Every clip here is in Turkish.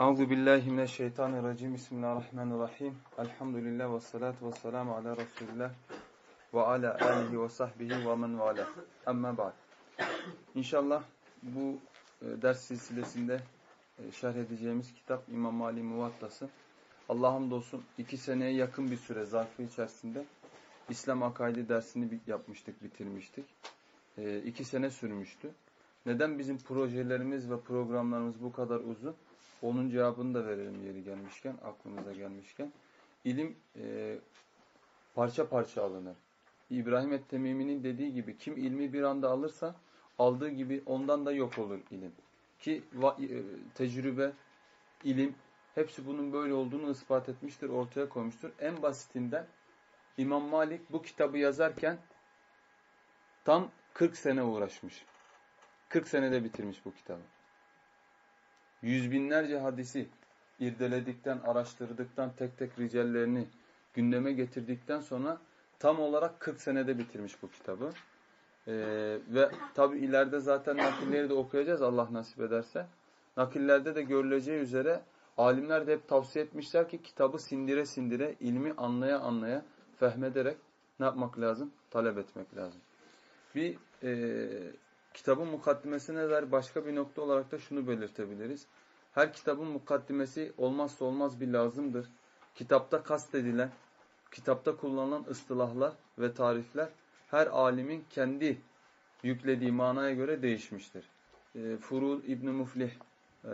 Euzu billahi mineşşeytanirracim. Bismillahirrahmanirrahim. Elhamdülillah ve salatu ve selamu ala Resulillah ve ala alihi ve sahbihi ve men vala. Amma ba'd. İnşallah bu e, ders silsilesinde e, şerh edeceğimiz kitap İmam Mali Muvattası. Allah'a hamdolsun iki seneye yakın bir süre zarfı içerisinde İslam akaidi dersini yapmıştık, bitirmiştik. E, iki sene sürmüştü. Neden bizim projelerimiz ve programlarımız bu kadar uzun? Onun cevabını da verelim yeri gelmişken, aklımıza gelmişken. İlim e, parça parça alınır. İbrahim et-Temimi'nin dediği gibi kim ilmi bir anda alırsa aldığı gibi ondan da yok olur ilim. Ki e, tecrübe, ilim hepsi bunun böyle olduğunu ispat etmiştir, ortaya koymuştur. En basitinden İmam Malik bu kitabı yazarken tam 40 sene uğraşmış. 40 senede bitirmiş bu kitabı. Yüz binlerce hadisi irdeledikten, araştırdıktan, tek tek ricallerini gündeme getirdikten sonra tam olarak 40 senede bitirmiş bu kitabı. Ee, ve tabi ileride zaten nakilleri de okuyacağız Allah nasip ederse. Nakillerde de görüleceği üzere alimler de hep tavsiye etmişler ki kitabı sindire sindire, ilmi anlaya anlaya, fehmederek ne yapmak lazım? Talep etmek lazım. Bir e, kitabın mukaddimesine dair başka bir nokta olarak da şunu belirtebiliriz. Her kitabın mukaddimesi olmazsa olmaz bir lazımdır. Kitapta kastedilen, kitapta kullanılan ıstılahlar ve tarifler her alimin kendi yüklediği manaya göre değişmiştir. E, Furu İbn Muflih e,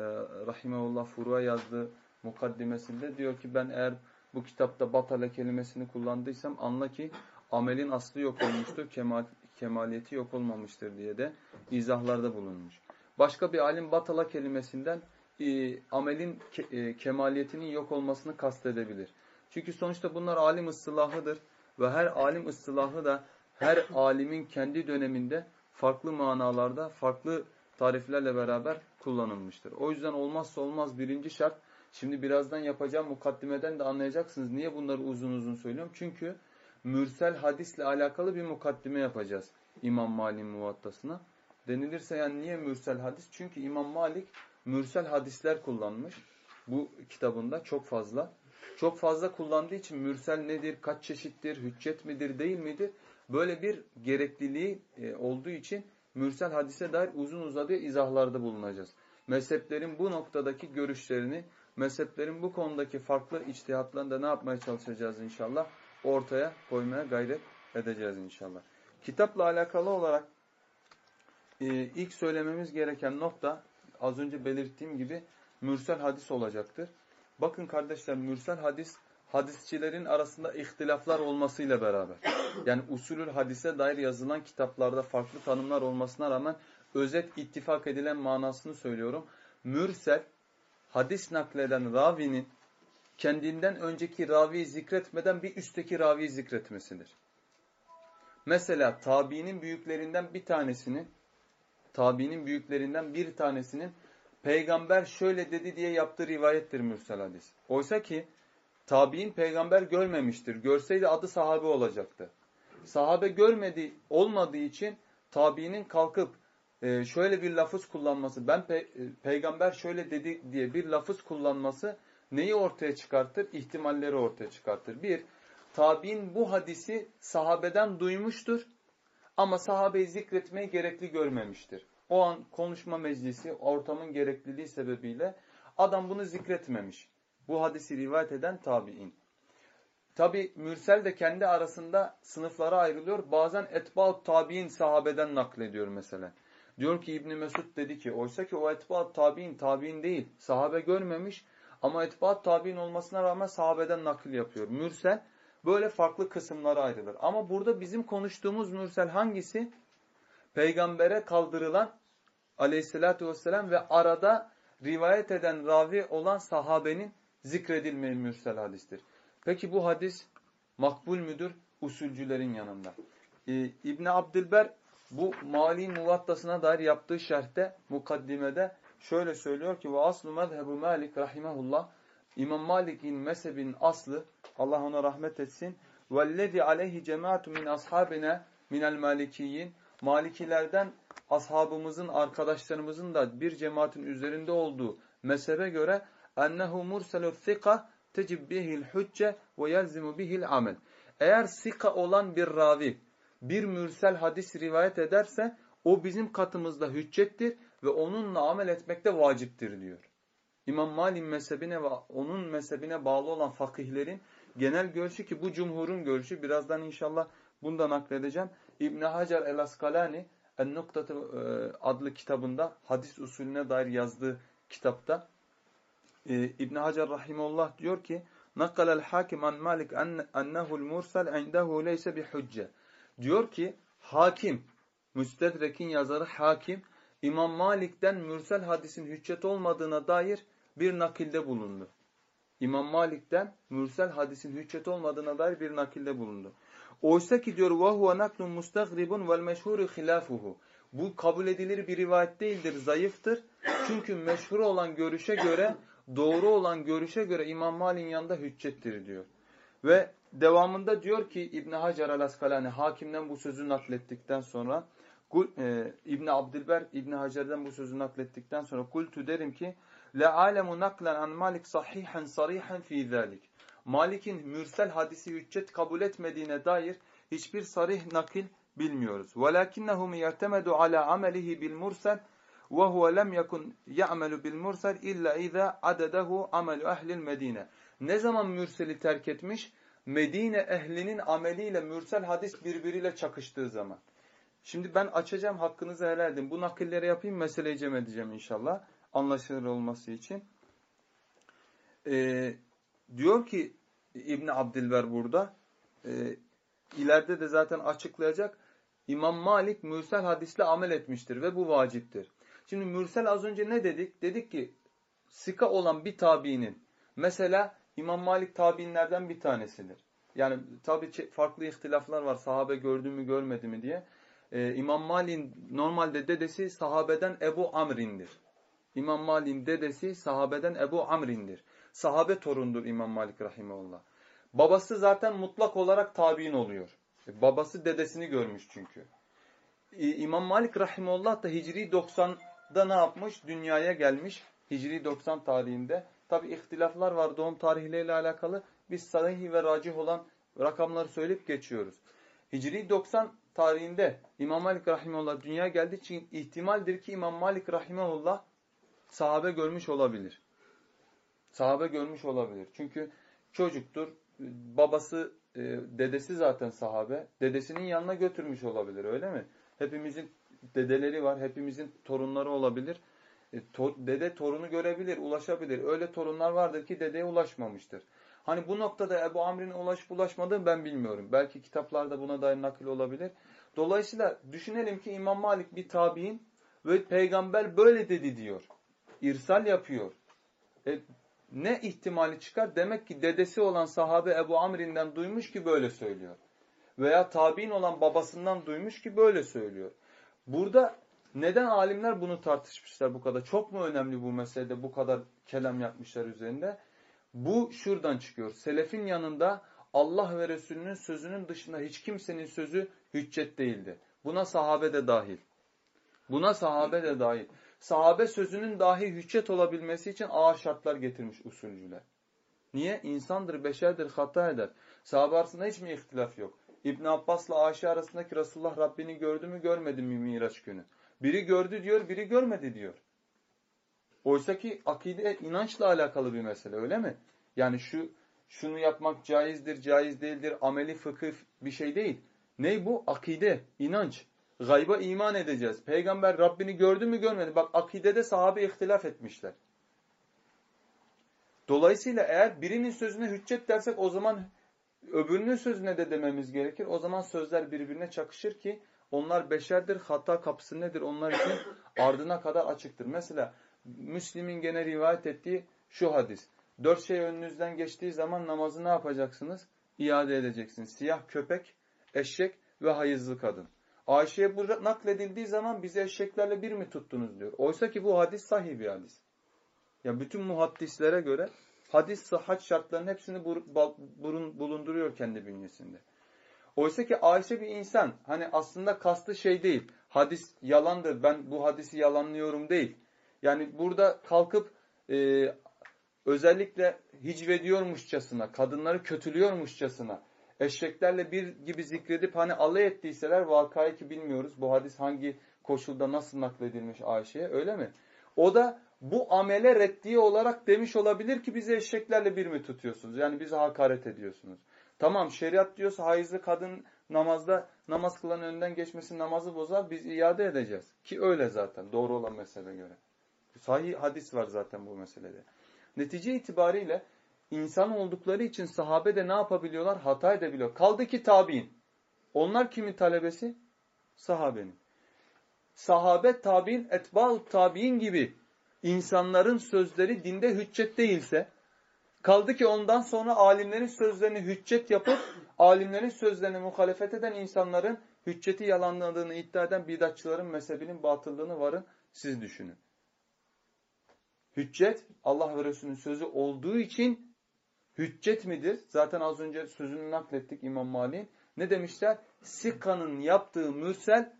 rahimeullah Furu'a yazdığı mukaddimesinde diyor ki ben eğer bu kitapta batale kelimesini kullandıysam anla ki amelin aslı yok olmuştur, kemal, kemaliyeti yok olmamıştır diye de izahlarda bulunmuş. Başka bir alim batala kelimesinden e, amelin ke, e, kemaliyetinin yok olmasını kastedebilir. Çünkü sonuçta bunlar alim ıstılahıdır ve her alim ıstılahı da her alimin kendi döneminde farklı manalarda, farklı tariflerle beraber kullanılmıştır. O yüzden olmazsa olmaz birinci şart, şimdi birazdan yapacağım mukaddimeden de anlayacaksınız. Niye bunları uzun uzun söylüyorum? Çünkü mürsel hadisle alakalı bir mukaddime yapacağız İmam Malik'in muvattasına. Denilirse yani niye mürsel hadis? Çünkü İmam Malik mürsel hadisler kullanmış bu kitabında çok fazla. Çok fazla kullandığı için mürsel nedir, kaç çeşittir, hüccet midir, değil midir? Böyle bir gerekliliği e, olduğu için mürsel hadise dair uzun uzadıya izahlarda bulunacağız. Mezheplerin bu noktadaki görüşlerini, mezheplerin bu konudaki farklı içtihatlarını da ne yapmaya çalışacağız inşallah? Ortaya koymaya gayret edeceğiz inşallah. Kitapla alakalı olarak e, ilk söylememiz gereken nokta az önce belirttiğim gibi mürsel hadis olacaktır. Bakın kardeşler mürsel hadis hadisçilerin arasında ihtilaflar olmasıyla beraber yani usulül hadise dair yazılan kitaplarda farklı tanımlar olmasına rağmen özet ittifak edilen manasını söylüyorum. Mürsel hadis nakleden ravinin kendinden önceki raviyi zikretmeden bir üstteki raviyi zikretmesidir. Mesela tabiinin büyüklerinden bir tanesinin tabiinin büyüklerinden bir tanesinin peygamber şöyle dedi diye yaptığı rivayettir mürsel hadis. Oysa ki tabiin peygamber görmemiştir. Görseydi adı sahabe olacaktı. Sahabe görmedi olmadığı için tabiinin kalkıp e, şöyle bir lafız kullanması, ben pe peygamber şöyle dedi diye bir lafız kullanması neyi ortaya çıkartır? İhtimalleri ortaya çıkartır. Bir, tabiin bu hadisi sahabeden duymuştur ama sahabeyi zikretmeyi gerekli görmemiştir. O an konuşma meclisi, ortamın gerekliliği sebebiyle adam bunu zikretmemiş. Bu hadisi rivayet eden tabi'in. Tabi mürsel de kendi arasında sınıflara ayrılıyor. Bazen etbaut tabi'in sahabeden naklediyor mesela. Diyor ki İbni Mesud dedi ki oysa ki o etbaut tabi'in tabi'in değil. Sahabe görmemiş ama etbaut tabi'in olmasına rağmen sahabeden nakil yapıyor. Mürsel böyle farklı kısımlara ayrılır. Ama burada bizim konuştuğumuz mürsel hangisi? Peygambere kaldırılan aleyhissalatü vesselam ve arada rivayet eden ravi olan sahabenin zikredilmeyen mürsel hadistir. Peki bu hadis makbul müdür? Usulcülerin yanında. Ee, İbni Abdülber bu Mali Muvattasına dair yaptığı şerhte, mukaddimede şöyle söylüyor ki ve aslu mezhebu Malik rahimahullah İmam Malik'in mezhebinin aslı Allah ona rahmet etsin. Vellezî aleyhi cemaatu min ashabina minel malikiyin Malikilerden ashabımızın, arkadaşlarımızın da bir cemaatin üzerinde olduğu mezhebe göre ennehu murselu thika tecib bihil hücce ve yelzimu bihil amel. Eğer sika olan bir ravi bir mürsel hadis rivayet ederse o bizim katımızda hüccettir ve onunla amel etmekte vaciptir diyor. İmam Malik mezhebine ve onun mezhebine bağlı olan fakihlerin genel görüşü ki bu cumhurun görüşü. Birazdan inşallah bundan nakledeceğim. İbn Hacer el-Askalani En-Nuktatı e, adlı kitabında hadis usulüne dair yazdığı kitapta e, İbn Hacer rahimullah diyor ki Nakkalel hakim an Malik ennehu'l mursal indehu leyse bi hücce. Diyor ki hakim Müstedrek'in yazarı hakim İmam Malik'ten mürsel hadisin hüccet olmadığına dair bir nakilde bulundu. İmam Malik'ten mürsel hadisin hüccet olmadığına dair bir nakilde bulundu. Oysa ki diyor وَهُوَ نَقْلٌ مُسْتَغْرِبٌ وَالْمَشْهُورِ خِلَافُهُ Bu kabul edilir bir rivayet değildir, zayıftır. Çünkü meşhur olan görüşe göre, doğru olan görüşe göre İmam Malik'in yanında hüccettir diyor. Ve devamında diyor ki İbn Hacer el-Askalani hakimden bu sözü naklettikten sonra e, İbn Abdülber İbn Hacer'den bu sözü naklettikten sonra kultu derim ki la alemu naklen an Malik sahihan sarihan fi zalik. Malik'in mürsel hadisi hüccet kabul etmediğine dair hiçbir sarih nakil bilmiyoruz. Velakinnehu yertemedu ala amelihi bil mursel ve huve lem yekun ya'melu bil mursel illa iza adedehu amelu ehlil medine. Ne zaman mürseli terk etmiş? Medine ehlinin ameliyle mürsel hadis birbiriyle çakıştığı zaman. Şimdi ben açacağım hakkınızı helal edin. Bu nakilleri yapayım meseleyi cem edeceğim inşallah. Anlaşılır olması için. Ee, diyor ki İbni Abdilber burada. E, ileride de zaten açıklayacak. İmam Malik mürsel hadisle amel etmiştir ve bu vaciptir. Şimdi mürsel az önce ne dedik? Dedik ki sika olan bir tabiinin mesela İmam Malik tabiinlerden bir tanesidir. Yani tabi farklı ihtilaflar var sahabe gördü mü görmedi mi diye. Ee, İmam Malik'in normalde dedesi sahabeden Ebu Amrin'dir. İmam Malik'in dedesi sahabeden Ebu Amrin'dir. Sahabe torundur İmam Malik Rahimullah. Babası zaten mutlak olarak tabi'in oluyor. E, babası dedesini görmüş çünkü. İmam Malik Rahimullah da Hicri 90'da ne yapmış? Dünyaya gelmiş. Hicri 90 tarihinde. Tabi ihtilaflar var doğum tarihleriyle alakalı. Biz sahih ve racih olan rakamları söyleyip geçiyoruz. Hicri 90 tarihinde İmam Malik Rahimullah dünya geldiği için ihtimaldir ki İmam Malik Rahimullah sahabe görmüş olabilir. Sahabe görmüş olabilir. Çünkü çocuktur, babası, e, dedesi zaten sahabe. Dedesinin yanına götürmüş olabilir öyle mi? Hepimizin dedeleri var, hepimizin torunları olabilir. E, dede torunu görebilir, ulaşabilir. Öyle torunlar vardır ki dedeye ulaşmamıştır. Hani bu noktada Ebu Amr'in ulaşıp ulaşmadığını ben bilmiyorum. Belki kitaplarda buna dair nakil olabilir. Dolayısıyla düşünelim ki İmam Malik bir tabi'in ve peygamber böyle dedi diyor. İrsal yapıyor. E, ne ihtimali çıkar? Demek ki dedesi olan sahabe Ebu Amr'inden duymuş ki böyle söylüyor. Veya tabi'in olan babasından duymuş ki böyle söylüyor. Burada neden alimler bunu tartışmışlar bu kadar? Çok mu önemli bu meselede bu kadar kelam yapmışlar üzerinde? Bu şuradan çıkıyor. Selefin yanında Allah ve Resulünün sözünün dışında hiç kimsenin sözü hüccet değildi. Buna sahabe de dahil. Buna sahabe de dahil sahabe sözünün dahi hüccet olabilmesi için ağır şartlar getirmiş usulcüler. Niye? İnsandır, beşerdir, hata eder. Sahabe arasında hiç mi ihtilaf yok? İbn Abbas'la Ayşe arasındaki Resulullah Rabbini gördü mü görmedi mi Miraç günü? Biri gördü diyor, biri görmedi diyor. Oysa ki akide inançla alakalı bir mesele öyle mi? Yani şu şunu yapmak caizdir, caiz değildir, ameli fıkıh bir şey değil. Ney bu? Akide, inanç. Gayba iman edeceğiz. Peygamber Rabbini gördü mü görmedi. Bak akidede sahabe ihtilaf etmişler. Dolayısıyla eğer birinin sözüne hüccet dersek o zaman öbürünün sözüne de dememiz gerekir. O zaman sözler birbirine çakışır ki onlar beşerdir. Hata kapısı nedir? Onlar için ardına kadar açıktır. Mesela Müslim'in gene rivayet ettiği şu hadis. Dört şey önünüzden geçtiği zaman namazı ne yapacaksınız? İade edeceksiniz. Siyah köpek, eşek ve hayızlı kadın. Ayşe'ye bu nakledildiği zaman bizi eşeklerle bir mi tuttunuz diyor. Oysa ki bu hadis sahih bir hadis. Ya bütün muhaddislere göre hadis sıhhat şartlarının hepsini bulunduruyor kendi bünyesinde. Oysa ki Ayşe bir insan. Hani aslında kastı şey değil. Hadis yalandır. Ben bu hadisi yalanlıyorum değil. Yani burada kalkıp e, özellikle hicvediyormuşçasına, kadınları kötülüyormuşçasına, eşeklerle bir gibi zikredip hani alay ettiyseler vakayı ki bilmiyoruz. Bu hadis hangi koşulda nasıl nakledilmiş Ayşe'ye öyle mi? O da bu amele reddiye olarak demiş olabilir ki bizi eşeklerle bir mi tutuyorsunuz? Yani bizi hakaret ediyorsunuz. Tamam şeriat diyorsa hayızlı kadın namazda namaz kılan önünden geçmesi namazı bozar biz iade edeceğiz. Ki öyle zaten doğru olan mesele göre. Sahih hadis var zaten bu meselede. Netice itibariyle insan oldukları için sahabe de ne yapabiliyorlar? Hata edebiliyor. Kaldı ki tabi'in. Onlar kimin talebesi? Sahabenin. Sahabe tabi'in, etba'u tabi'in gibi insanların sözleri dinde hüccet değilse, kaldı ki ondan sonra alimlerin sözlerini hüccet yapıp, alimlerin sözlerine muhalefet eden insanların hücceti yalanladığını iddia eden bidatçıların mezhebinin batıllığını varın siz düşünün. Hüccet Allah ve Resulünün sözü olduğu için hüccet midir? Zaten az önce sözünü naklettik İmam Malik'in. Ne demişler? Sika'nın yaptığı mürsel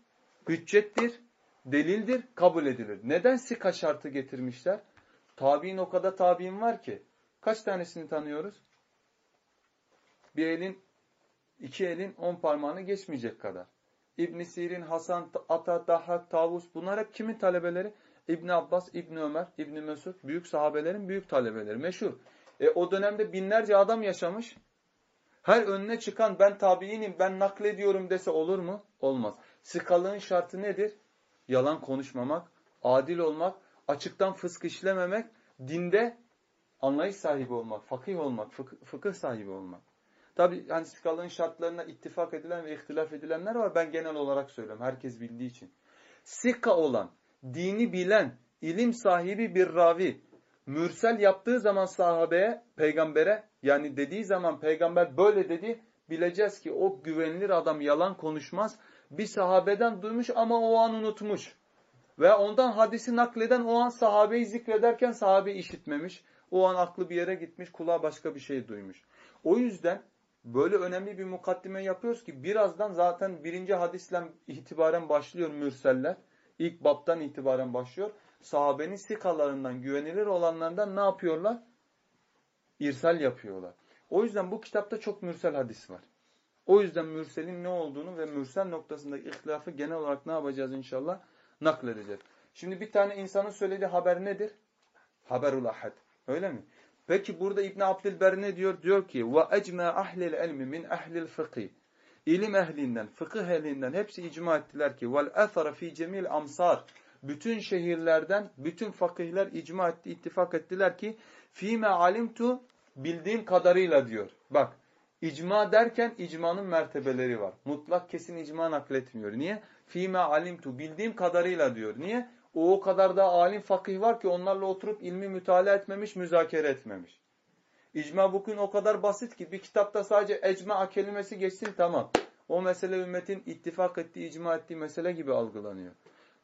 hüccettir, delildir, kabul edilir. Neden sika şartı getirmişler? Tabi'in o kadar tabi'in var ki. Kaç tanesini tanıyoruz? Bir elin, iki elin on parmağını geçmeyecek kadar. İbn Sirin, Hasan, Ata, Dahhak, Tavus bunlar hep kimin talebeleri? İbn Abbas, İbn Ömer, İbn Mesud büyük sahabelerin büyük talebeleri meşhur. E, o dönemde binlerce adam yaşamış. Her önüne çıkan ben tabiinim, ben naklediyorum dese olur mu? Olmaz. Sıkalığın şartı nedir? Yalan konuşmamak, adil olmak, açıktan fısk işlememek, dinde anlayış sahibi olmak, fakih olmak, fıkıh, fıkıh sahibi olmak. Tabi hani sıkalığın şartlarına ittifak edilen ve ihtilaf edilenler var. Ben genel olarak söylüyorum. Herkes bildiği için. Sika olan, dini bilen, ilim sahibi bir ravi, mürsel yaptığı zaman sahabeye, peygambere yani dediği zaman peygamber böyle dedi bileceğiz ki o güvenilir adam yalan konuşmaz. Bir sahabeden duymuş ama o an unutmuş. Ve ondan hadisi nakleden o an sahabeyi zikrederken sahabe işitmemiş. O an aklı bir yere gitmiş, kulağa başka bir şey duymuş. O yüzden böyle önemli bir mukaddime yapıyoruz ki birazdan zaten birinci hadisle itibaren başlıyor mürseller. İlk baptan itibaren başlıyor. Sahabenin sikalarından, güvenilir olanlardan ne yapıyorlar? İrsal yapıyorlar. O yüzden bu kitapta çok mürsel hadis var. O yüzden mürselin ne olduğunu ve mürsel noktasındaki ihtilafı genel olarak ne yapacağız inşallah? Nakledeceğiz. Şimdi bir tane insanın söylediği haber nedir? Haberul ahad. Öyle mi? Peki burada İbn Abdülber ne diyor? Diyor ki: "Ve ecma ahlil ilmi min ahlil fıkhi." İlim ehlinden, fıkıh ehlinden hepsi icma ettiler ki vel athara fi cemil amsar. Bütün şehirlerden bütün fakihler icma etti, ittifak ettiler ki fime alimtu bildiğim kadarıyla diyor. Bak icma derken icmanın mertebeleri var. Mutlak kesin icma nakletmiyor. Niye? Fime alimtu bildiğim kadarıyla diyor. Niye? O o kadar da alim fakih var ki onlarla oturup ilmi mütalaa etmemiş, müzakere etmemiş. İcma bugün o kadar basit ki bir kitapta sadece ecma kelimesi geçsin tamam. O mesele ümmetin ittifak ettiği, icma ettiği mesele gibi algılanıyor.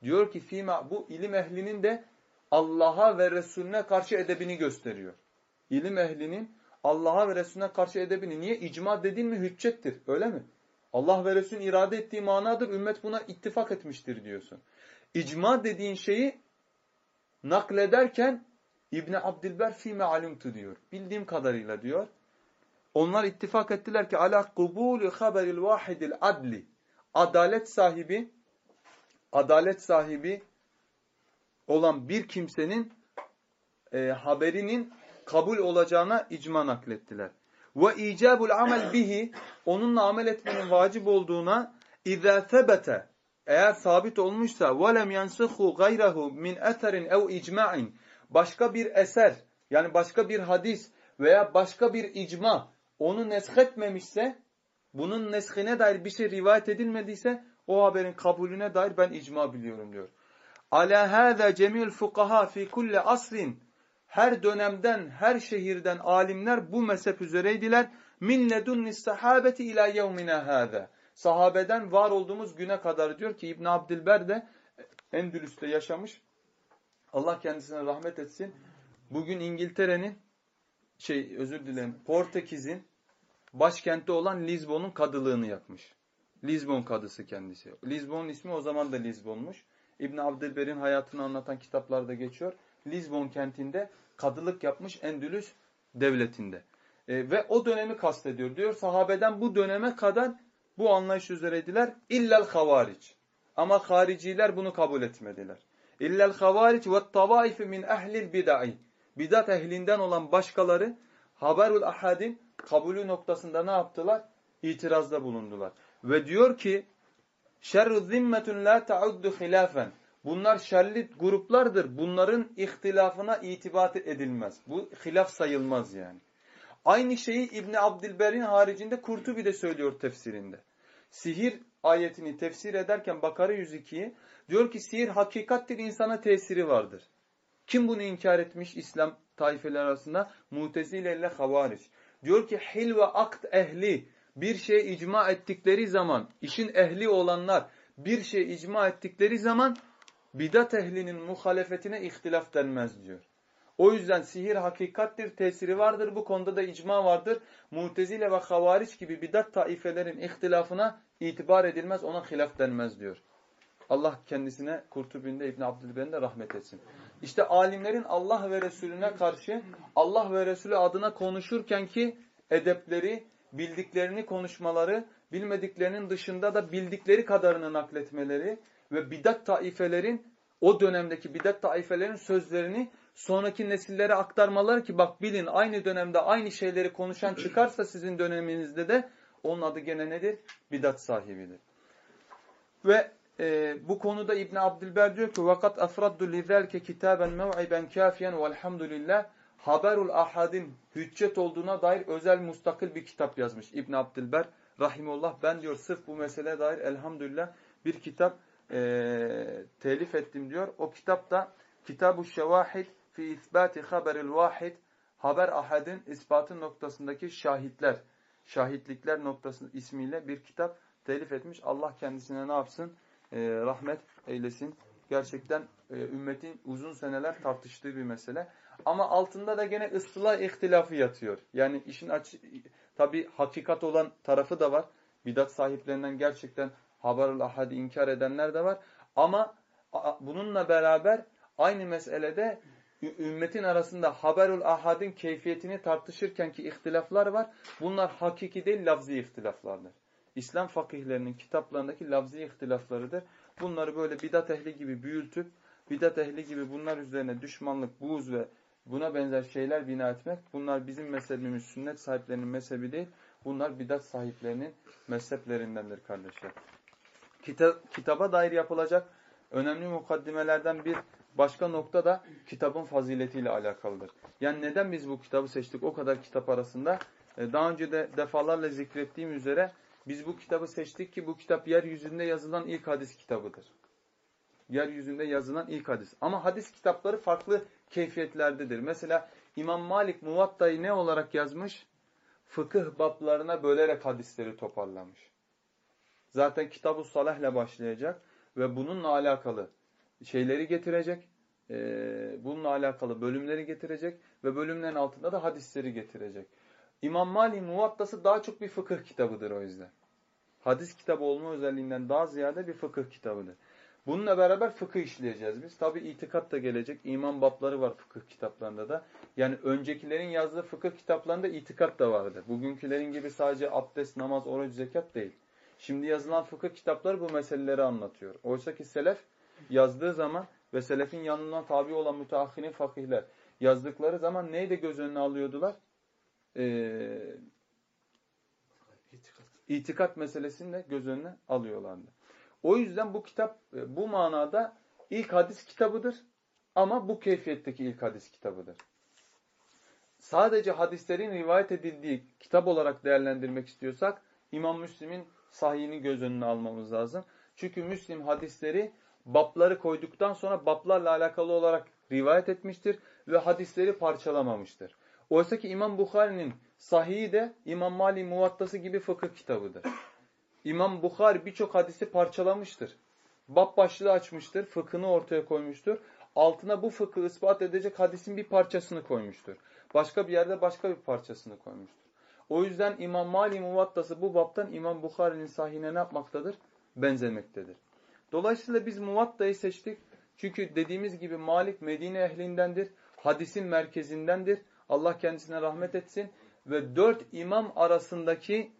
Diyor ki fima bu ilim ehlinin de Allah'a ve Resulüne karşı edebini gösteriyor. İlim ehlinin Allah'a ve Resulüne karşı edebini. Niye? İcma dedin mi hüccettir. Öyle mi? Allah ve Resulün irade ettiği manadır. Ümmet buna ittifak etmiştir diyorsun. İcma dediğin şeyi naklederken İbni Abdilber fîme alimtu diyor. Bildiğim kadarıyla diyor. Onlar ittifak ettiler ki ala kubulü haberil vahidil adli. Adalet sahibi adalet sahibi olan bir kimsenin e, haberinin kabul olacağına icma naklettiler. Ve icabul amel bihi onunla amel etmenin vacip olduğuna izâ sebete eğer sabit olmuşsa ve lem yansuhu gayrehu min eserin ev icma'in başka bir eser yani başka bir hadis veya başka bir icma onu neshetmemişse bunun neshine dair bir şey rivayet edilmediyse o haberin kabulüne dair ben icma biliyorum diyor. Ala hâzâ cemîl fukaha fi kulli asrin her dönemden, her şehirden alimler bu mezhep üzereydiler. Min ledunnis sahabeti ila yevmina hâzâ. Sahabeden var olduğumuz güne kadar diyor ki İbn Abdilber de Endülüs'te yaşamış. Allah kendisine rahmet etsin. Bugün İngiltere'nin şey özür dilerim Portekiz'in başkenti olan Lizbon'un kadılığını yapmış. Lizbon kadısı kendisi. Lizbon'un ismi o zaman da Lizbon'muş. İbn Abdülber'in hayatını anlatan kitaplarda geçiyor. Lizbon kentinde kadılık yapmış Endülüs devletinde. E, ve o dönemi kastediyor. Diyor sahabeden bu döneme kadar bu anlayış üzereydiler. İllel havariç. Ama hariciler bunu kabul etmediler. İllel havariç ve tavaifi min ehlil bid'ai. Bidat ehlinden olan başkaları haberul ahadin kabulü noktasında ne yaptılar? İtirazda bulundular. Ve diyor ki şerru zimmetun la ta'uddu hilafen. Bunlar şerli gruplardır. Bunların ihtilafına itibat edilmez. Bu hilaf sayılmaz yani. Aynı şeyi İbni Abdilber'in haricinde Kurtubi de söylüyor tefsirinde. Sihir ayetini tefsir ederken Bakara 102'yi diyor ki sihir hakikattir insana tesiri vardır. Kim bunu inkar etmiş İslam taifeler arasında? Mutezile ile Havariç. Diyor ki hil ve akt ehli bir şeye icma ettikleri zaman, işin ehli olanlar bir şeye icma ettikleri zaman bidat ehlinin muhalefetine ihtilaf denmez diyor. O yüzden sihir hakikattir, tesiri vardır. Bu konuda da icma vardır. Mutezile ve havariç gibi bidat taifelerin ihtilafına itibar edilmez, ona hilaf denmez diyor. Allah kendisine Kurtubi'nde İbn Abdülben'de de rahmet etsin. İşte alimlerin Allah ve Resulüne karşı Allah ve Resulü adına konuşurken ki edepleri, bildiklerini konuşmaları, bilmediklerinin dışında da bildikleri kadarını nakletmeleri ve bidat taifelerin o dönemdeki bidat taifelerin sözlerini sonraki nesillere aktarmaları ki bak bilin aynı dönemde aynı şeyleri konuşan çıkarsa sizin döneminizde de onun adı gene nedir? Bidat sahibidir. Ve e, bu konuda İbn Abdülber diyor ki vakat afraddu lizelke kitaben mev'iben kafiyen velhamdülillah haberul ahadin hüccet olduğuna dair özel mustakil bir kitap yazmış İbn Abdülber rahimullah. Ben diyor sırf bu meseleye dair elhamdülillah bir kitap e, telif ettim diyor. O kitap da Kitabu Şevahid fi isbati haberil vahid haber ahadin ispatı noktasındaki şahitler, şahitlikler noktası ismiyle bir kitap telif etmiş. Allah kendisine ne yapsın? Ee, rahmet eylesin. Gerçekten e, ümmetin uzun seneler tartıştığı bir mesele. Ama altında da gene ıstılah ihtilafı yatıyor. Yani işin açı, tabi hakikat olan tarafı da var. Bidat sahiplerinden gerçekten haberul ahadi inkar edenler de var. Ama bununla beraber aynı meselede ümmetin arasında haberul ahadin keyfiyetini tartışırken ki ihtilaflar var. Bunlar hakiki değil lafzi ihtilaflardır. İslam fakihlerinin kitaplarındaki lafzi ihtilaflarıdır. Bunları böyle bidat ehli gibi büyültüp, bidat ehli gibi bunlar üzerine düşmanlık, buğz ve buna benzer şeyler bina etmek, bunlar bizim mezhebimiz, sünnet sahiplerinin mezhebi değil, bunlar bidat sahiplerinin mezheplerindendir kardeşler. Kita kitaba dair yapılacak önemli mukaddimelerden bir başka nokta da kitabın faziletiyle alakalıdır. Yani neden biz bu kitabı seçtik o kadar kitap arasında? E, daha önce de defalarla zikrettiğim üzere biz bu kitabı seçtik ki bu kitap yeryüzünde yazılan ilk hadis kitabıdır. Yeryüzünde yazılan ilk hadis. Ama hadis kitapları farklı keyfiyetlerdedir. Mesela İmam Malik Muvatta'yı ne olarak yazmış? Fıkıh bablarına bölerek hadisleri toparlamış. Zaten Kitab-ı Salah ile başlayacak ve bununla alakalı şeyleri getirecek. E, bununla alakalı bölümleri getirecek ve bölümlerin altında da hadisleri getirecek. İmam Malik Muvatta'sı daha çok bir fıkıh kitabıdır o yüzden. Hadis kitabı olma özelliğinden daha ziyade bir fıkıh kitabıdır. Bununla beraber fıkıh işleyeceğiz biz. Tabi itikat da gelecek. İman babları var fıkıh kitaplarında da. Yani öncekilerin yazdığı fıkıh kitaplarında itikat da vardı. Bugünkülerin gibi sadece abdest, namaz, oruç, zekat değil. Şimdi yazılan fıkıh kitapları bu meseleleri anlatıyor. Oysa ki selef yazdığı zaman ve selefin yanından tabi olan müteahhinin fakihler yazdıkları zaman neyi de göz önüne alıyordular? Ee, itikat. meselesini de göz önüne alıyorlardı. O yüzden bu kitap bu manada ilk hadis kitabıdır ama bu keyfiyetteki ilk hadis kitabıdır. Sadece hadislerin rivayet edildiği kitap olarak değerlendirmek istiyorsak İmam Müslim'in sahihini göz önüne almamız lazım. Çünkü Müslim hadisleri babları koyduktan sonra bablarla alakalı olarak rivayet etmiştir. ve hadisleri parçalamamıştır. Oysa ki İmam Bukhari'nin sahihi de İmam Mali Muvattası gibi fıkıh kitabıdır. İmam Bukhari birçok hadisi parçalamıştır. Bab başlığı açmıştır, fıkhını ortaya koymuştur. Altına bu fıkhı ispat edecek hadisin bir parçasını koymuştur. Başka bir yerde başka bir parçasını koymuştur. O yüzden İmam Mali Muvattası bu babtan İmam Bukhari'nin sahihine ne yapmaktadır? Benzemektedir. Dolayısıyla biz Muvatta'yı seçtik. Çünkü dediğimiz gibi Malik Medine ehlindendir. Hadisin merkezindendir. Allah kendisine rahmet etsin. Ve dört imam arasındaki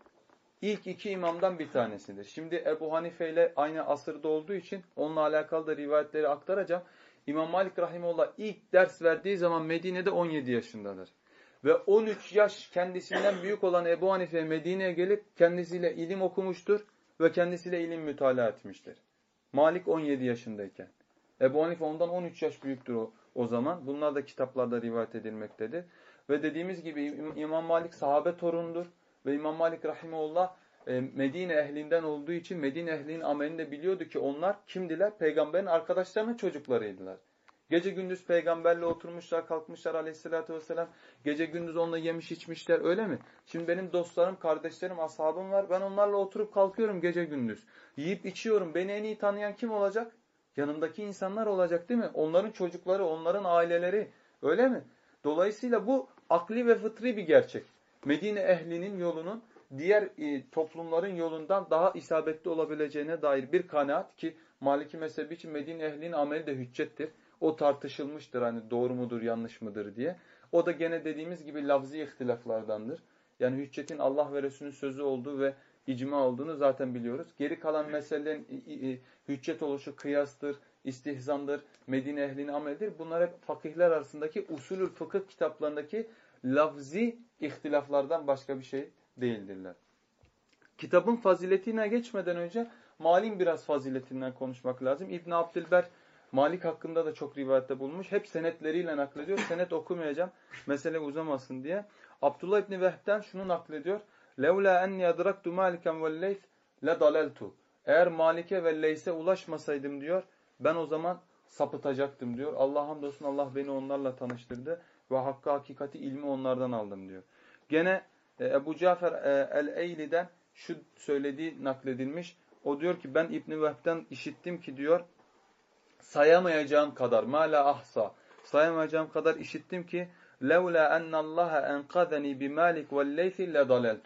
ilk iki imamdan bir tanesidir. Şimdi Ebu Hanife ile aynı asırda olduğu için onunla alakalı da rivayetleri aktaracağım. İmam Malik Rahimullah ilk ders verdiği zaman Medine'de 17 yaşındadır. Ve 13 yaş kendisinden büyük olan Ebu Hanife Medine'ye gelip kendisiyle ilim okumuştur ve kendisiyle ilim mütalaa etmiştir. Malik 17 yaşındayken. Ebu Hanife ondan 13 yaş büyüktür o, o zaman. Bunlar da kitaplarda rivayet edilmektedir. Ve dediğimiz gibi İmam Malik sahabe torundur. Ve İmam Malik Rahimullah e, Medine ehlinden olduğu için Medine ehlinin amelini de biliyordu ki onlar kimdiler? Peygamberin arkadaşlarının çocuklarıydılar. Gece gündüz peygamberle oturmuşlar, kalkmışlar aleyhissalatü vesselam. Gece gündüz onunla yemiş içmişler öyle mi? Şimdi benim dostlarım, kardeşlerim, ashabım var. Ben onlarla oturup kalkıyorum gece gündüz. Yiyip içiyorum. Beni en iyi tanıyan kim olacak? Yanımdaki insanlar olacak değil mi? Onların çocukları, onların aileleri. Öyle mi? Dolayısıyla bu akli ve fıtri bir gerçek. Medine ehlinin yolunun diğer e, toplumların yolundan daha isabetli olabileceğine dair bir kanaat ki Maliki mezhebi için Medine ehlinin ameli de hüccettir. O tartışılmıştır hani doğru mudur yanlış mıdır diye. O da gene dediğimiz gibi lafzi ihtilaflardandır. Yani hüccetin Allah ve Resulünün sözü olduğu ve icma olduğunu zaten biliyoruz. Geri kalan meselelerin hüccet oluşu kıyastır, istihzandır, Medine ehlinin amelidir. Bunlar hep fakihler arasındaki usulül fıkıh kitaplarındaki lafzi ihtilaflardan başka bir şey değildirler. Kitabın faziletine geçmeden önce Malin biraz faziletinden konuşmak lazım. İbn Abdülber Malik hakkında da çok rivayette bulmuş. Hep senetleriyle naklediyor. Senet okumayacağım. Mesele uzamasın diye. Abdullah İbni Vehb'den şunu naklediyor. Adraktu maliken ve leyth le daleltu. Eğer Malik'e ve Leys'e ulaşmasaydım diyor, ben o zaman sapıtacaktım diyor. Allah hamdolsun Allah beni onlarla tanıştırdı ve hakkı hakikati ilmi onlardan aldım diyor. Gene e, Ebu Cafer e, el-Eyli'den şu söylediği nakledilmiş. O diyor ki ben İbn Vehb'den işittim ki diyor sayamayacağım kadar mala ahsa sayamayacağım kadar işittim ki levla ennallaha enkazani bi Malik ve Leysi le.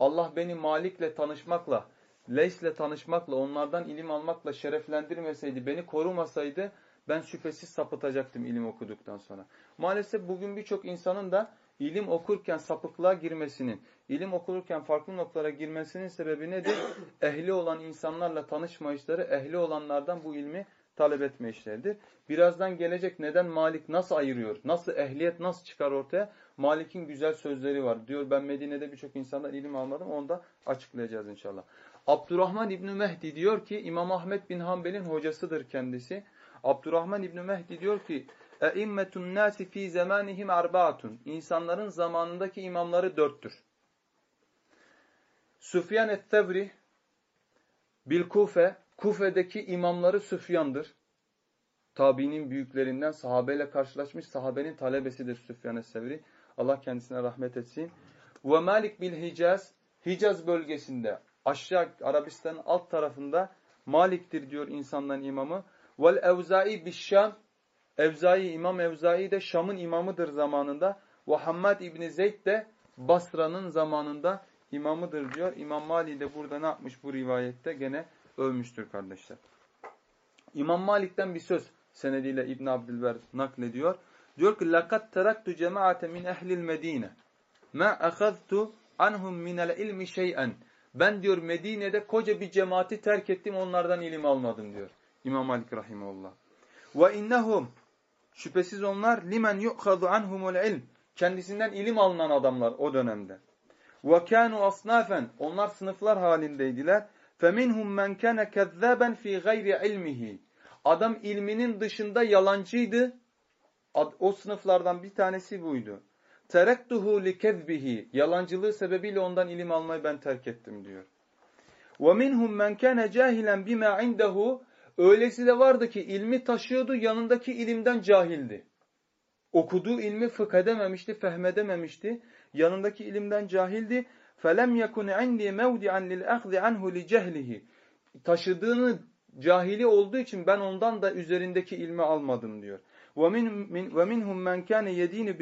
Allah beni Malik'le tanışmakla, Leys'le tanışmakla, onlardan ilim almakla şereflendirmeseydi, beni korumasaydı ben şüphesiz sapıtacaktım ilim okuduktan sonra. Maalesef bugün birçok insanın da ilim okurken sapıklığa girmesinin, ilim okurken farklı noktalara girmesinin sebebi nedir? Ehli olan insanlarla tanışmayışları, ehli olanlardan bu ilmi talep etme işleridir. Birazdan gelecek neden Malik nasıl ayırıyor? Nasıl ehliyet nasıl çıkar ortaya? Malik'in güzel sözleri var. Diyor ben Medine'de birçok insandan ilim almadım. Onu da açıklayacağız inşallah. Abdurrahman İbni Mehdi diyor ki İmam Ahmet bin Hanbel'in hocasıdır kendisi. Abdurrahman İbni Mehdi diyor ki Eimmetun nasi fi zamanihim arbaatun. İnsanların zamanındaki imamları dörttür. Süfyan et-Tevri bil Kufe Kufe'deki imamları Süfyan'dır. Tabi'nin büyüklerinden sahabeyle karşılaşmış sahabenin talebesidir Süfyan es-Sevri. Allah kendisine rahmet etsin. Ve Malik bil Hicaz Hicaz bölgesinde aşağı Arabistan'ın alt tarafında Malik'tir diyor insanların imamı. Vel Evzai bil Şam Evzai İmam Evzai de Şam'ın imamıdır zamanında. Ve Hammad İbni Zeyd de Basra'nın zamanında imamıdır diyor. İmam Mali de burada ne yapmış bu rivayette? Gene övmüştür kardeşler. İmam Malik'ten bir söz senediyle İbn Abdülber naklediyor. Diyor ki: "Lakat teraktu cemaate min ehli'l Medine. Ma akhadtu anhum minel ilmi şey'en." Ben diyor Medine'de koca bir cemaati terk ettim, onlardan ilim almadım diyor İmam Malik rahimehullah. Ve innahum şüphesiz onlar limen yu'khadu anhumul ilm. Kendisinden ilim alınan adamlar o dönemde. Ve kanu asnafen. Onlar sınıflar halindeydiler. Feminhum men kana kezzaben fi gayri ilmihi. Adam ilminin dışında yalancıydı. O sınıflardan bir tanesi buydu. Li kezbihi. Yalancılığı sebebiyle ondan ilim almayı ben terk ettim diyor. Minhum men kana cahilen bima indehu. Öylesi de vardı ki ilmi taşıyordu yanındaki ilimden cahildi. okuduğu ilmi fıkh edememişti, fehmedememişti. Yanındaki ilimden cahildi felem yekun indi mevdi'an lil akhzi anhu li cehlihi. Taşıdığını cahili olduğu için ben ondan da üzerindeki ilmi almadım diyor. Ve min ve minhum men kana yedini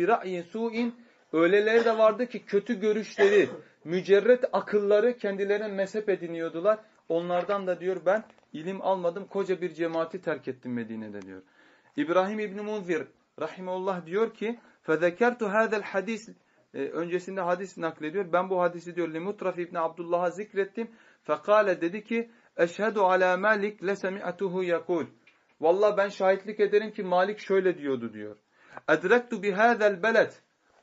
öyleleri de vardı ki kötü görüşleri, mücerret akılları kendilerine mezhep ediniyordular. Onlardan da diyor ben ilim almadım, koca bir cemaati terk ettim Medine'de diyor. İbrahim İbn Munzir rahimeullah diyor ki: "Fezekertu hada'l hadis e, öncesinde hadis naklediyor. Ben bu hadisi diyor Limutraf İbni Abdullah'a zikrettim. Fekale dedi ki Eşhedü ala Malik lesemi'atuhu yakul. Valla ben şahitlik ederim ki Malik şöyle diyordu diyor. Edrektu bihazel beled.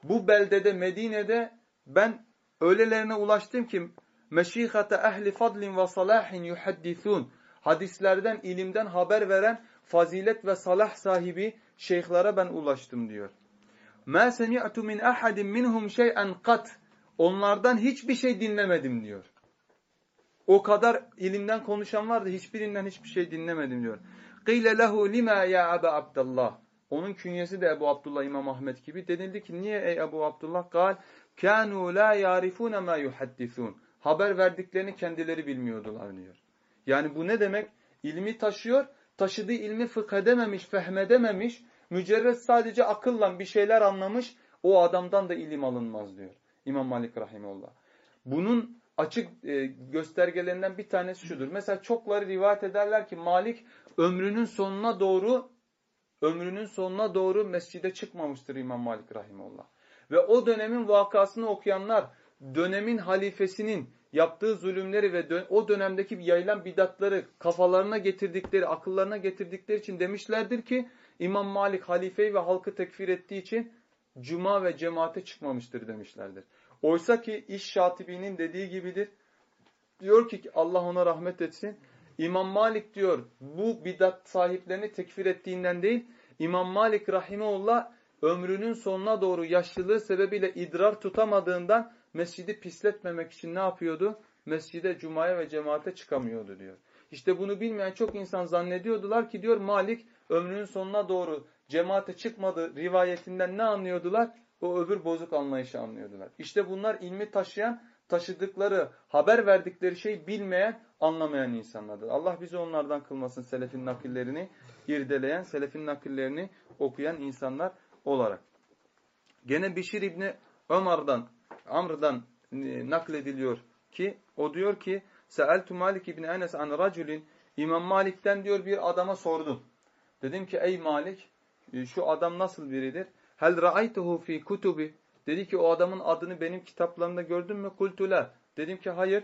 Bu beldede Medine'de ben öylelerine ulaştım ki meşihate ehli fadlin ve salahin yuhaddisun. Hadislerden, ilimden haber veren fazilet ve salah sahibi şeyhlere ben ulaştım diyor. Ma semi'tu min ahadin minhum şey'en kat. Onlardan hiçbir şey dinlemedim diyor. O kadar ilimden konuşan vardı hiçbirinden hiçbir şey dinlemedim diyor. Qile lehu lima ya Ebu Abdullah. Onun künyesi de Ebu Abdullah İmam Ahmet gibi. Denildi ki niye ey Ebu Abdullah? Gal kanu la yarifune ma yuhaddisun. Haber verdiklerini kendileri bilmiyordular diyor. Yani bu ne demek? İlmi taşıyor, taşıdığı ilmi fıkh edememiş, fehmedememiş, mücerret sadece akılla bir şeyler anlamış, o adamdan da ilim alınmaz diyor. İmam Malik Rahimullah. Bunun açık e, göstergelerinden bir tanesi şudur. Mesela çokları rivayet ederler ki Malik ömrünün sonuna doğru ömrünün sonuna doğru mescide çıkmamıştır İmam Malik Rahimullah. Ve o dönemin vakasını okuyanlar dönemin halifesinin yaptığı zulümleri ve o dönemdeki yayılan bidatları kafalarına getirdikleri, akıllarına getirdikleri için demişlerdir ki İmam Malik halifeyi ve halkı tekfir ettiği için cuma ve cemaate çıkmamıştır demişlerdir. Oysa ki iş şatibinin dediği gibidir. Diyor ki Allah ona rahmet etsin. İmam Malik diyor bu bidat sahiplerini tekfir ettiğinden değil. İmam Malik rahimeullah ömrünün sonuna doğru yaşlılığı sebebiyle idrar tutamadığından mescidi pisletmemek için ne yapıyordu? Mescide, cumaya ve cemaate çıkamıyordu diyor. İşte bunu bilmeyen çok insan zannediyordular ki diyor Malik ömrünün sonuna doğru cemaate çıkmadı rivayetinden ne anlıyordular? O öbür bozuk anlayışı anlıyordular. İşte bunlar ilmi taşıyan, taşıdıkları, haber verdikleri şeyi bilmeyen, anlamayan insanlardır. Allah bizi onlardan kılmasın selefin nakillerini irdeleyen, selefin nakillerini okuyan insanlar olarak. Gene Bişir İbni Ömer'dan, Amr'dan e, naklediliyor ki, o diyor ki, Seeltu Malik İbni Enes an raculin, İmam Malik'ten diyor bir adama sordum. Dedim ki ey Malik, e, şu adam nasıl biridir? Hel ra'aytuhu fi kutubi. Dedi ki o adamın adını benim kitaplarımda gördün mü? Kultu la. Dedim ki hayır.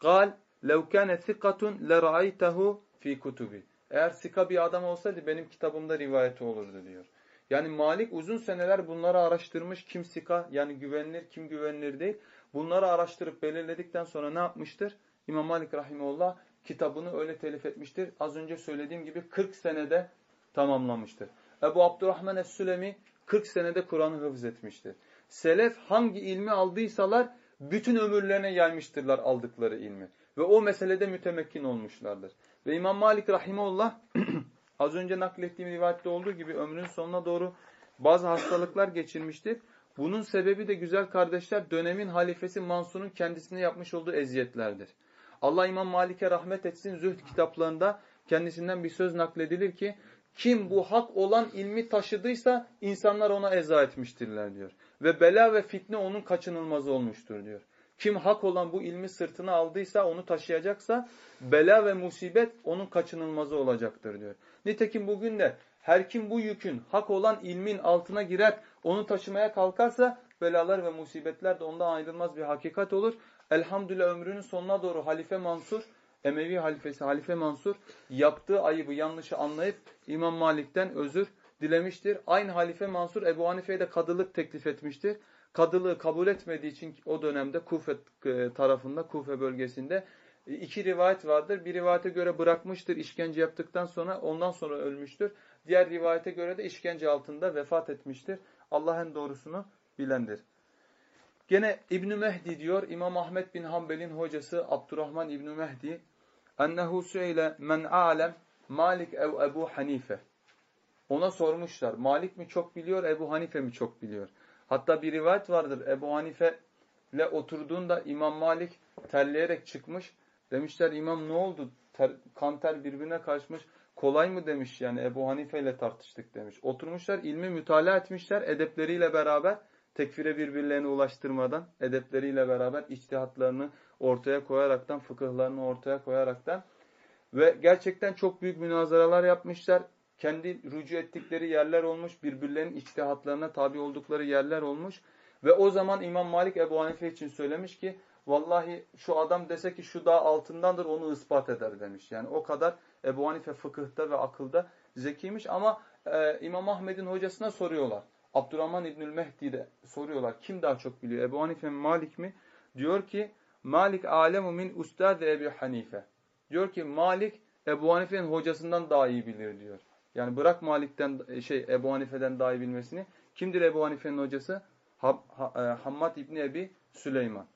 Gal lev kâne thikatun le ra'aytehu fi kutubi. Eğer sika bir adam olsaydı benim kitabımda rivayeti olurdu diyor. Yani Malik uzun seneler bunları araştırmış. Kim sika yani güvenilir kim güvenilir değil. Bunları araştırıp belirledikten sonra ne yapmıştır? İmam Malik Rahimullah kitabını öyle telif etmiştir. Az önce söylediğim gibi 40 senede tamamlamıştır. Ebu Abdurrahman Es-Sülemi 40 senede Kur'an'ı hıfz etmiştir. Selef hangi ilmi aldıysalar bütün ömürlerine yaymıştırlar aldıkları ilmi. Ve o meselede mütemekkin olmuşlardır. Ve İmam Malik Rahimullah az önce naklettiğim rivayette olduğu gibi ömrünün sonuna doğru bazı hastalıklar geçirmiştir. Bunun sebebi de güzel kardeşler dönemin halifesi Mansur'un kendisine yapmış olduğu eziyetlerdir. Allah İmam Malik'e rahmet etsin zühd kitaplarında kendisinden bir söz nakledilir ki kim bu hak olan ilmi taşıdıysa insanlar ona eza etmiştirler diyor. Ve bela ve fitne onun kaçınılmazı olmuştur diyor. Kim hak olan bu ilmi sırtına aldıysa, onu taşıyacaksa bela ve musibet onun kaçınılmazı olacaktır diyor. Nitekim bugün de her kim bu yükün hak olan ilmin altına girer, onu taşımaya kalkarsa belalar ve musibetler de ondan ayrılmaz bir hakikat olur. Elhamdülillah ömrünün sonuna doğru Halife Mansur Emevi halifesi Halife Mansur yaptığı ayıbı yanlışı anlayıp İmam Malik'ten özür dilemiştir. Aynı Halife Mansur Ebu Hanife'ye de kadılık teklif etmiştir. Kadılığı kabul etmediği için o dönemde Kufe e, tarafında, Kufe bölgesinde e, iki rivayet vardır. Bir rivayete göre bırakmıştır işkence yaptıktan sonra ondan sonra ölmüştür. Diğer rivayete göre de işkence altında vefat etmiştir. Allah en doğrusunu bilendir. Gene İbn Mehdi diyor İmam Ahmet bin Hanbel'in hocası Abdurrahman İbn Mehdi ennehu süyle men alem Malik ev Ebu Hanife. Ona sormuşlar. Malik mi çok biliyor, Ebu Hanife mi çok biliyor? Hatta bir rivayet vardır. Ebu Hanife ile oturduğunda İmam Malik terleyerek çıkmış. Demişler İmam ne oldu? Ter, kan ter birbirine karışmış. Kolay mı demiş yani Ebu Hanife ile tartıştık demiş. Oturmuşlar ilmi mütalaa etmişler edepleriyle beraber tekfire birbirlerine ulaştırmadan edepleriyle beraber içtihatlarını ortaya koyaraktan fıkıhlarını ortaya koyaraktan ve gerçekten çok büyük münazaralar yapmışlar. Kendi rücu ettikleri yerler olmuş. Birbirlerinin içtihatlarına tabi oldukları yerler olmuş. Ve o zaman İmam Malik Ebu Hanife için söylemiş ki vallahi şu adam dese ki şu dağ altındandır onu ispat eder demiş. Yani o kadar Ebu Hanife fıkıhta ve akılda zekiymiş ama e, İmam Ahmed'in hocasına soruyorlar. Abdurrahman İbnül Mehdi'de soruyorlar. Kim daha çok biliyor? Ebu Hanife mi Malik mi? Diyor ki Malik alemu min ustad Ebu Hanife. Diyor ki Malik Ebu Hanife'nin hocasından daha iyi bilir diyor. Yani bırak Malik'ten şey Ebu Hanife'den daha iyi bilmesini. Kimdir Ebu Hanife'nin hocası? Ha, ha, e, Hammad İbni Ebi Süleyman.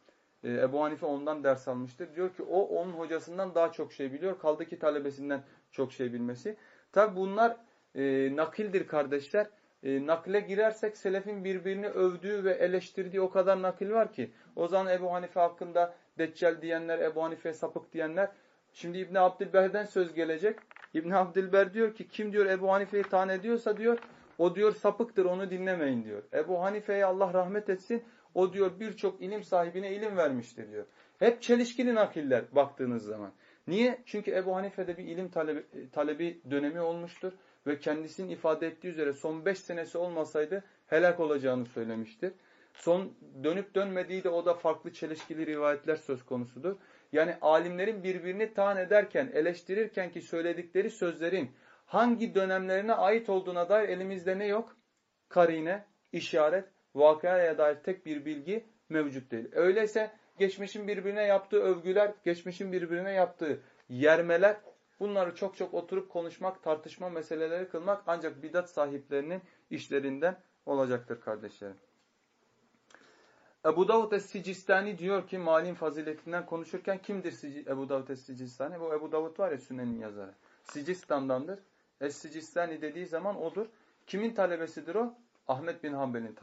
E, Ebu Hanife ondan ders almıştır. Diyor ki o onun hocasından daha çok şey biliyor. Kaldı ki talebesinden çok şey bilmesi. Tabi bunlar e, nakildir kardeşler. E, nakle girersek selefin birbirini övdüğü ve eleştirdiği o kadar nakil var ki. O zaman Ebu Hanife hakkında Deccal diyenler, Ebu Hanife sapık diyenler. Şimdi İbn Abdülber'den söz gelecek. İbn Abdülber diyor ki kim diyor Ebu Hanife'yi tan ediyorsa diyor o diyor sapıktır onu dinlemeyin diyor. Ebu Hanife'ye Allah rahmet etsin. O diyor birçok ilim sahibine ilim vermiştir diyor. Hep çelişkili nakiller baktığınız zaman. Niye? Çünkü Ebu Hanife'de bir ilim talebi, talebi dönemi olmuştur. Ve kendisinin ifade ettiği üzere son beş senesi olmasaydı helak olacağını söylemiştir. Son dönüp dönmediği de o da farklı çelişkili rivayetler söz konusudur. Yani alimlerin birbirini tan ederken, eleştirirken ki söyledikleri sözlerin hangi dönemlerine ait olduğuna dair elimizde ne yok? Karine, işaret, vakaya dair tek bir bilgi mevcut değil. Öyleyse geçmişin birbirine yaptığı övgüler, geçmişin birbirine yaptığı yermeler bunları çok çok oturup konuşmak, tartışma meseleleri kılmak ancak bidat sahiplerinin işlerinden olacaktır kardeşlerim. Ebu Davud Es-Sicistani diyor ki malin faziletinden konuşurken kimdir Ebu Davud Es-Sicistani? Bu Ebu Davud var ya sünnenin yazarı. Sicistan'dandır. Es-Sicistani dediği zaman odur. Kimin talebesidir o? Ahmet bin Hanbel'in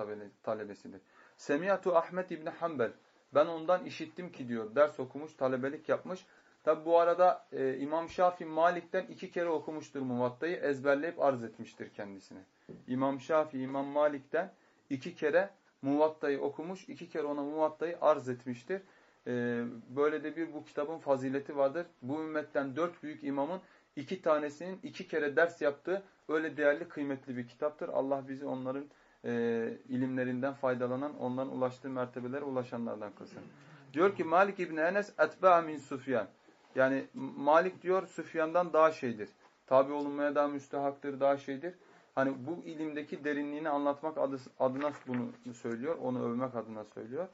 talebesidir. Semiyatu Ahmet İbni Hanbel. Ben ondan işittim ki diyor. Ders okumuş, talebelik yapmış. Tabi bu arada e, İmam Şafii Malik'ten iki kere okumuştur Muvatta'yı. Ezberleyip arz etmiştir kendisine. İmam Şafii İmam Malik'ten iki kere Muvatta'yı okumuş. iki kere ona Muvatta'yı arz etmiştir. E, böyle de bir bu kitabın fazileti vardır. Bu ümmetten dört büyük imamın iki tanesinin iki kere ders yaptığı öyle değerli kıymetli bir kitaptır. Allah bizi onların e, ilimlerinden faydalanan, onların ulaştığı mertebelere ulaşanlardan kılsın. Diyor ki Malik İbni Enes etba'a min Sufyan. Yani Malik diyor Süfyan'dan daha şeydir. Tabi olunmaya daha müstehaktır, daha şeydir. Hani bu ilimdeki derinliğini anlatmak adına bunu söylüyor. Onu övmek adına söylüyor.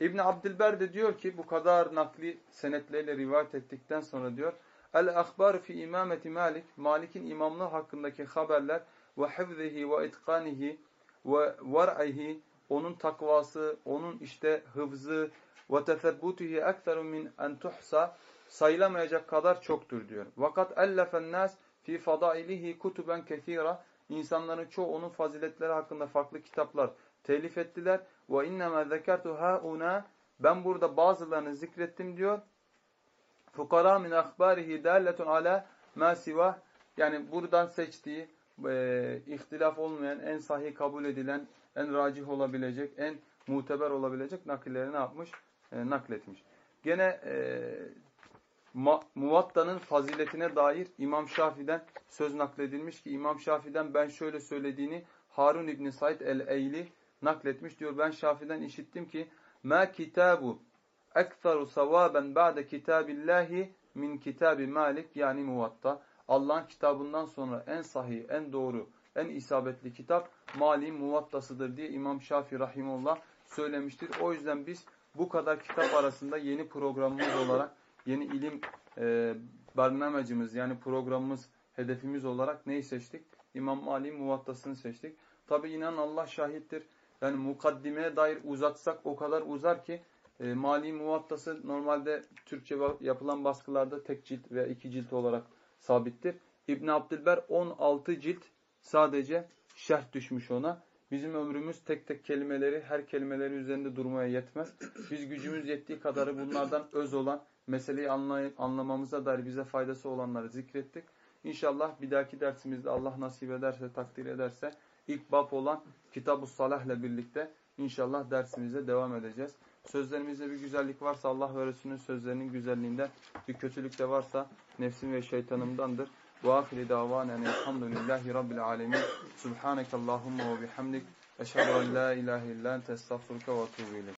İbn Abdülber de diyor ki bu kadar nakli senetlerle rivayet ettikten sonra diyor El-ahbar fi imameti Malik Malik'in imamlığı hakkındaki haberler ve hifzihi ve itkanihi ve var'ihi onun takvası, onun işte hıfzı ve tefebbutihi ekseru min en sayılamayacak kadar çoktur diyor. Vakat ellefen nas fi fadailihi kutuben kesira İnsanların çoğu onun faziletleri hakkında farklı kitaplar telif ettiler. Ve innema zekertu hauna ben burada bazılarını zikrettim diyor. Fukara min ahbarihi dalletun ala ma siva yani buradan seçtiği e, ihtilaf olmayan, en sahih kabul edilen, en racih olabilecek, en muteber olabilecek nakilleri ne yapmış? E, nakletmiş. Gene e, Muvatta'nın faziletine dair İmam Şafi'den söz nakledilmiş ki İmam Şafi'den ben şöyle söylediğini Harun İbni Said el-Eyli nakletmiş. Diyor ben Şafi'den işittim ki ma kitabu ekseru savaben ba'de kitabillahi min kitabi Malik yani Muvatta. Allah'ın kitabından sonra en sahih, en doğru, en isabetli kitap Malik'in Muvattasıdır diye İmam Şafii Rahimullah söylemiştir. O yüzden biz bu kadar kitap arasında yeni programımız olarak yeni ilim e, barnamacımız yani programımız, hedefimiz olarak neyi seçtik? İmam Mali'nin muvattasını seçtik. Tabi inan Allah şahittir. Yani mukaddimeye dair uzatsak o kadar uzar ki e, Mali muvattası normalde Türkçe yapılan baskılarda tek cilt veya iki cilt olarak sabittir. İbn Abdülber 16 cilt Sadece şerh düşmüş ona. Bizim ömrümüz tek tek kelimeleri, her kelimeleri üzerinde durmaya yetmez. Biz gücümüz yettiği kadarı bunlardan öz olan, meseleyi anlay anlamamıza dair bize faydası olanları zikrettik. İnşallah bir dahaki dersimizde Allah nasip ederse, takdir ederse ilk bab olan Kitab-ı Salah ile birlikte inşallah dersimize devam edeceğiz. Sözlerimizde bir güzellik varsa Allah ve Resulünün sözlerinin güzelliğinden, bir kötülük de varsa nefsim ve şeytanımdandır. Ve ahiri davanen elhamdülillahi rabbil alemin. Subhaneke Allahumma ve bihamdik. Eşhedü en la ilahe illa ente ve etûbü.